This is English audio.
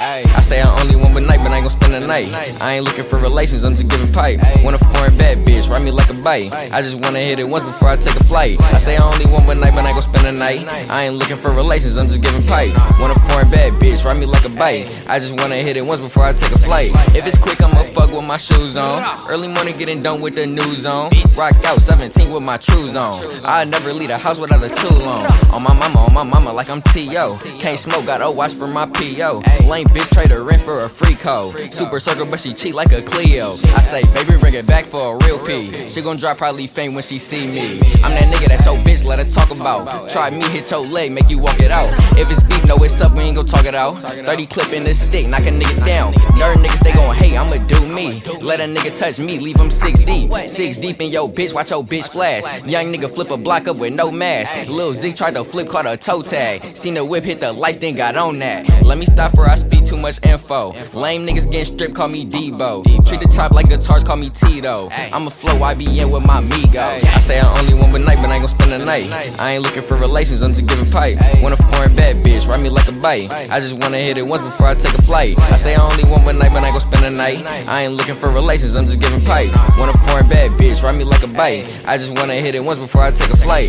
I say I only want one night, but I ain't gon' spend the night. I ain't looking for relations, I'm just giving pipe. Want a foreign bad bitch, ride me like a bite. I just wanna hit it once before I take a flight. I say I only want one night, but I ain't gon' spend the night. I ain't looking for relations, I'm just giving pipe. Want a foreign bad bitch, ride me like a bite. I just wanna hit it once before I take a flight. If it's quick, I'ma fuck with my shoes on. Early morning getting done with the news on. Rock out 17 with my trues on. I never leave a house without a tool on. On my mama, on my mama, like I'm T.O. Can't smoke, gotta watch for my P.O. Lame bitch trade her in for a free code. Super circle, but she cheat like a Clio. I say, baby, bring it back for a real P. She gon' drop probably faint when she see me. I'm that nigga that your bitch let her talk about. Try me, hit your leg, make you walk it out. If it's beef, know it's up, we ain't gon' talk it out. 30 clip in this stick, knock a nigga down. Nerd niggas, they gon' hate, I'ma do me. Let a nigga touch me, leave him six deep. Six deep in your bitch, watch your bitch flash. Young nigga flip a block up with no mask. Lil Z tried to flip, caught a toe tag. Seen the whip hit the lights, then got on that. Let me stop for I speak too much info. Lame niggas getting stripped, call me Debo. Treat the top like guitars, call me Tito. I'ma flow IBM with my Migos. I say I only want one night, but I ain't gon' spend the night. I ain't looking for relations, I'm just giving pipe. Want a foreign bad bitch, ride me like a bite. I just wanna hit it once before I take a flight. I say I only want one night, but I ain't gon' spend the night. I ain't looking for relations, I'm just giving pipe. Want a foreign bad bitch, ride me like a bite. I just wanna hit it once before I take a flight.